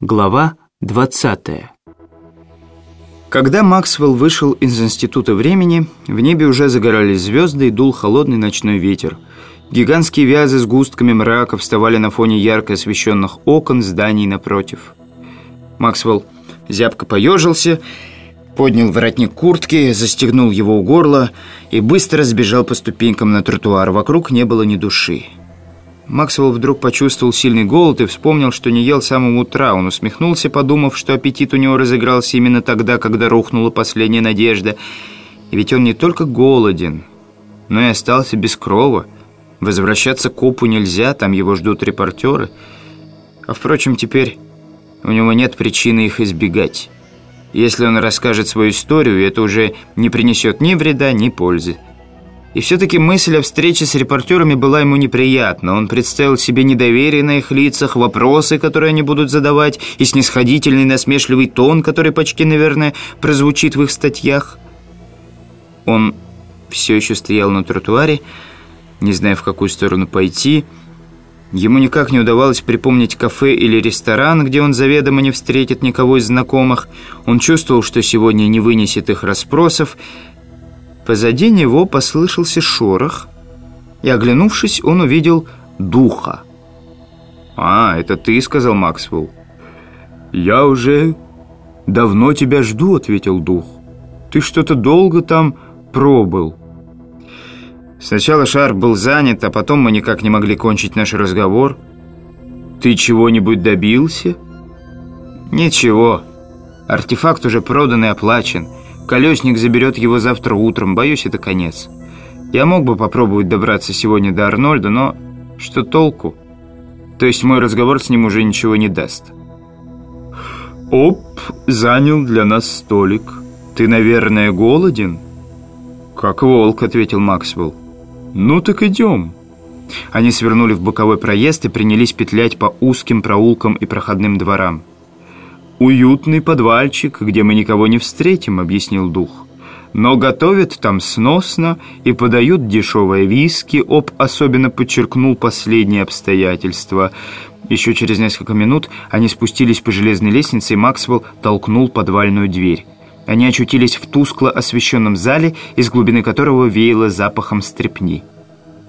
Глава 20 Когда Максвелл вышел из Института времени, в небе уже загорались звезды и дул холодный ночной ветер. Гигантские вязы с густками мрака вставали на фоне ярко освещенных окон зданий напротив. Максвелл зябко поежился, поднял воротник куртки, застегнул его у горла и быстро сбежал по ступенькам на тротуар. Вокруг не было ни души. Максвелл вдруг почувствовал сильный голод и вспомнил, что не ел с самого утра. Он усмехнулся, подумав, что аппетит у него разыгрался именно тогда, когда рухнула последняя надежда. И ведь он не только голоден, но и остался без крова. Возвращаться к Опу нельзя, там его ждут репортеры. А впрочем, теперь у него нет причины их избегать. Если он расскажет свою историю, это уже не принесет ни вреда, ни пользы. И все-таки мысль о встрече с репортерами была ему неприятна. Он представил себе недоверие на их лицах, вопросы, которые они будут задавать, и снисходительный насмешливый тон, который почти, наверное, прозвучит в их статьях. Он все еще стоял на тротуаре, не зная, в какую сторону пойти. Ему никак не удавалось припомнить кафе или ресторан, где он заведомо не встретит никого из знакомых. Он чувствовал, что сегодня не вынесет их расспросов, Позади него послышался шорох, и, оглянувшись, он увидел духа. «А, это ты», — сказал Максвелл. «Я уже давно тебя жду», — ответил дух. «Ты что-то долго там пробыл». Сначала шар был занят, а потом мы никак не могли кончить наш разговор. «Ты чего-нибудь добился?» «Ничего. Артефакт уже продан и оплачен». Колесник заберет его завтра утром. Боюсь, это конец. Я мог бы попробовать добраться сегодня до Арнольда, но что толку? То есть мой разговор с ним уже ничего не даст. Оп, занял для нас столик. Ты, наверное, голоден? Как волк, ответил Максвелл. Ну так идем. Они свернули в боковой проезд и принялись петлять по узким проулкам и проходным дворам. «Уютный подвальчик, где мы никого не встретим», — объяснил дух. «Но готовят там сносно и подают дешевые виски. Об особенно подчеркнул последние обстоятельства. Еще через несколько минут они спустились по железной лестнице, и Максвелл толкнул подвальную дверь. Они очутились в тускло освещенном зале, из глубины которого веяло запахом стрепни.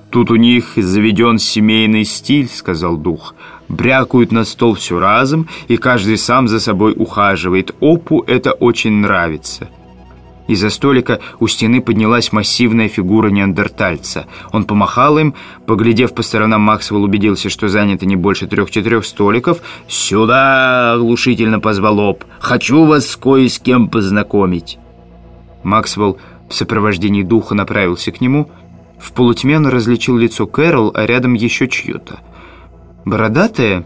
«Тут у них заведен семейный стиль», — сказал дух брякают на стол все разом, и каждый сам за собой ухаживает. Опу это очень нравится. Из-за столика у стены поднялась массивная фигура неандертальца. Он помахал им, поглядев по сторонам, Максвелл убедился, что занято не больше трех-четырех столиков. «Сюда!» — оглушительно позвал Оп. «Хочу вас кое с кем познакомить!» Максвелл в сопровождении духа направился к нему. В полутьме он различил лицо Кэрол, а рядом еще чье-то бородатая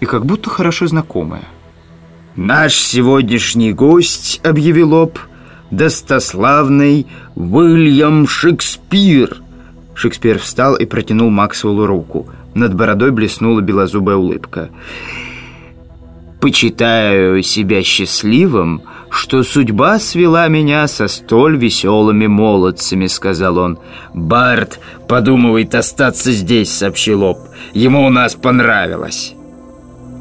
и как будто хорошо знакомая. «Наш сегодняшний гость», — объявил Об, — «достославный Уильям Шекспир». Шекспир встал и протянул Максвеллу руку. Над бородой блеснула белозубая улыбка. «Почитаю себя счастливым, что судьба свела меня со столь веселыми молодцами», — сказал он. «Барт подумывает остаться здесь», — сообщил Об. «Ему у нас понравилось».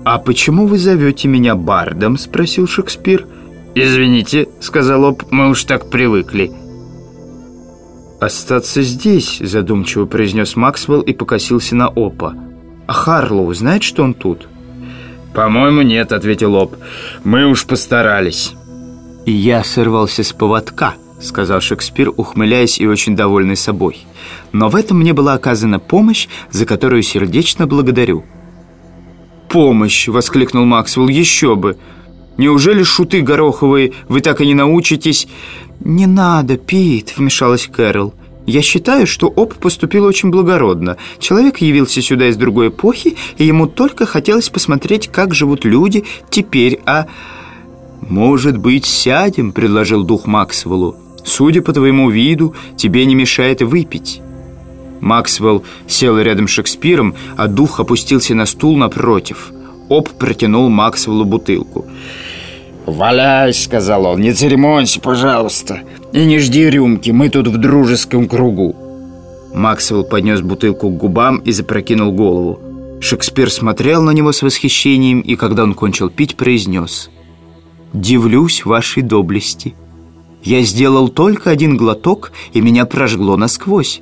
«А почему вы зовете меня Бардом?» — спросил Шекспир. «Извините», — сказал Об, — «мы уж так привыкли». «Остаться здесь», — задумчиво произнес Максвелл и покосился на Опа. «А Харлоу знает, что он тут?» «По-моему, нет», — ответил Об. «Мы уж постарались». «И я сорвался с поводка», — сказал Шекспир, ухмыляясь и очень довольный собой. «Но в этом мне была оказана помощь, за которую сердечно благодарю». «Помощь!» — воскликнул Максвелл. «Еще бы! Неужели шуты гороховые вы так и не научитесь?» «Не надо, Пит!» — вмешалась Кэрол. Я считаю, что Об поступил очень благородно. Человек явился сюда из другой эпохи, и ему только хотелось посмотреть, как живут люди теперь, а... «Может быть, сядем?» – предложил дух Максвеллу. «Судя по твоему виду, тебе не мешает выпить». Максвелл сел рядом с Шекспиром, а дух опустился на стул напротив. Об протянул Максвеллу бутылку. «Валяй», — сказал он, — «не церемонься, пожалуйста, и не жди рюмки, мы тут в дружеском кругу». Максвелл поднес бутылку к губам и запрокинул голову. Шекспир смотрел на него с восхищением, и когда он кончил пить, произнес «Дивлюсь вашей доблести. Я сделал только один глоток, и меня прожгло насквозь».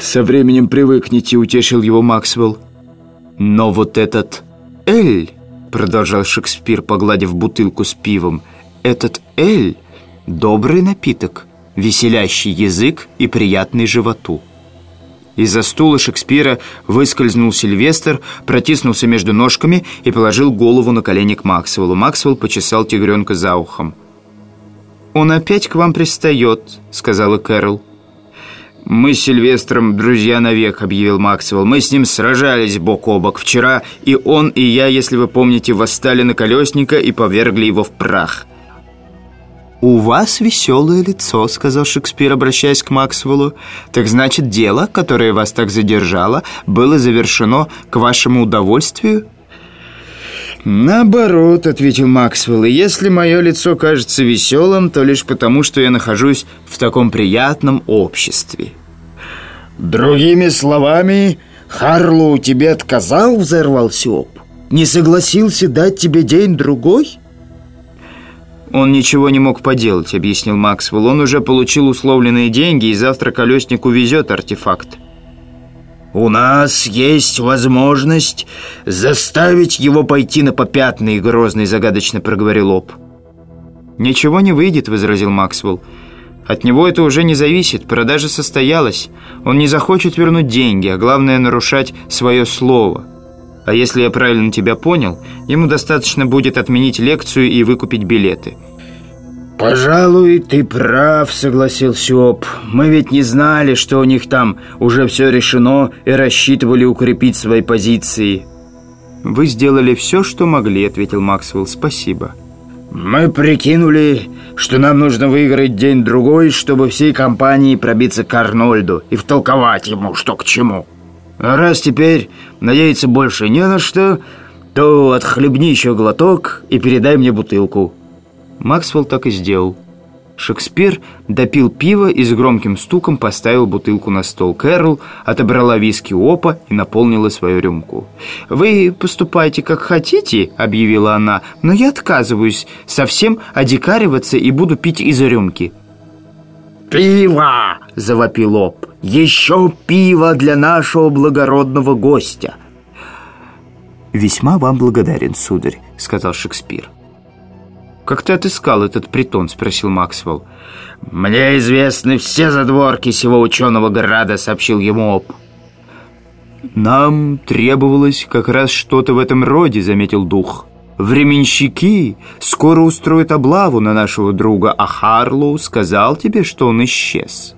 «Со временем привыкните», — утешил его Максвелл. «Но вот этот Эль», — продолжал Шекспир, погладив бутылку с пивом, «этот Эль — добрый напиток, веселящий язык и приятный животу». Из-за стула Шекспира выскользнул Сильвестр, протиснулся между ножками и положил голову на колени к Максвеллу. Максвелл почесал тигренка за ухом. «Он опять к вам пристает», — сказала Кэрол. «Мы с Сильвестром друзья навек», — объявил Максвелл. «Мы с ним сражались бок о бок вчера, и он, и я, если вы помните, восстали на колесника и повергли его в прах». «У вас веселое лицо», — сказал Шекспир, обращаясь к Максвеллу. «Так значит, дело, которое вас так задержало, было завершено к вашему удовольствию?» «Наоборот», — ответил Максвелл, «и если мое лицо кажется веселым, то лишь потому, что я нахожусь в таком приятном обществе». «Другими словами, Харлоу тебе отказал?» — взорвался Оп. «Не согласился дать тебе день-другой?» «Он ничего не мог поделать», — объяснил Максвелл. «Он уже получил условленные деньги, и завтра колесник увезет артефакт». «У нас есть возможность заставить его пойти на попятный», — грозный загадочно проговорил Об. «Ничего не выйдет», — возразил Максвелл. «От него это уже не зависит, продажа состоялась. Он не захочет вернуть деньги, а главное — нарушать свое слово». А если я правильно тебя понял, ему достаточно будет отменить лекцию и выкупить билеты». «Пожалуй, ты прав», — согласился Оп. «Мы ведь не знали, что у них там уже все решено и рассчитывали укрепить свои позиции». «Вы сделали все, что могли», — ответил Максвелл. «Спасибо». «Мы прикинули, что нам нужно выиграть день-другой, чтобы всей компании пробиться к Арнольду и втолковать ему, что к чему». А раз теперь надеяться больше не на что, то отхлебни еще глоток и передай мне бутылку». Максвелл так и сделал. Шекспир допил пиво и с громким стуком поставил бутылку на стол. Кэрол отобрала виски у Опа и наполнила свою рюмку. «Вы поступайте как хотите», — объявила она, «но я отказываюсь совсем одикариваться и буду пить из рюмки». «Пиво!» — завопил Оп. «Еще пиво для нашего благородного гостя!» «Весьма вам благодарен, сударь», — сказал Шекспир. «Как ты отыскал этот притон?» — спросил Максвелл. «Мне известны все задворки сего ученого града», — сообщил ему Оп. «Нам требовалось как раз что-то в этом роде», — заметил дух. Временщики скоро устроят облаву на нашего друга, а Харлоу сказал тебе, что он исчез».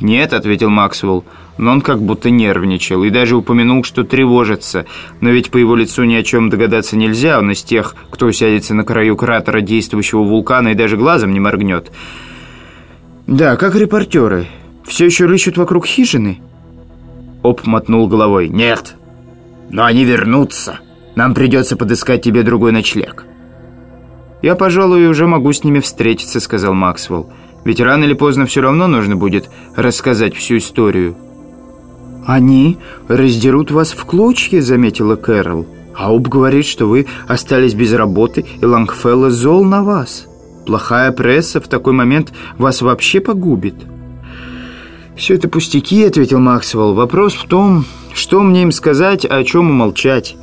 «Нет», — ответил Максвелл, но он как будто нервничал и даже упомянул, что тревожится. Но ведь по его лицу ни о чем догадаться нельзя, он из тех, кто сядется на краю кратера действующего вулкана и даже глазом не моргнет. «Да, как репортеры. Все еще рыщут вокруг хижины?» Оп мотнул головой. «Нет, но они вернутся». Нам придется подыскать тебе другой ночлег». «Я, пожалуй, уже могу с ними встретиться», — сказал Максвелл. «Ведь рано или поздно все равно нужно будет рассказать всю историю». «Они раздерут вас в клочья», — заметила Кэрол. «Ауб говорит, что вы остались без работы, и Лангфелло зол на вас. Плохая пресса в такой момент вас вообще погубит». «Все это пустяки», — ответил Максвелл. «Вопрос в том, что мне им сказать, а о чем умолчать».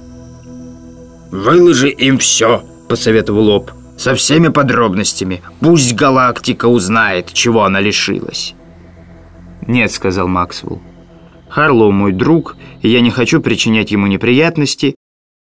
«Выложи им все», — посоветовал Об. «Со всеми подробностями. Пусть галактика узнает, чего она лишилась». «Нет», — сказал Максвелл. «Харлоу мой друг, и я не хочу причинять ему неприятности,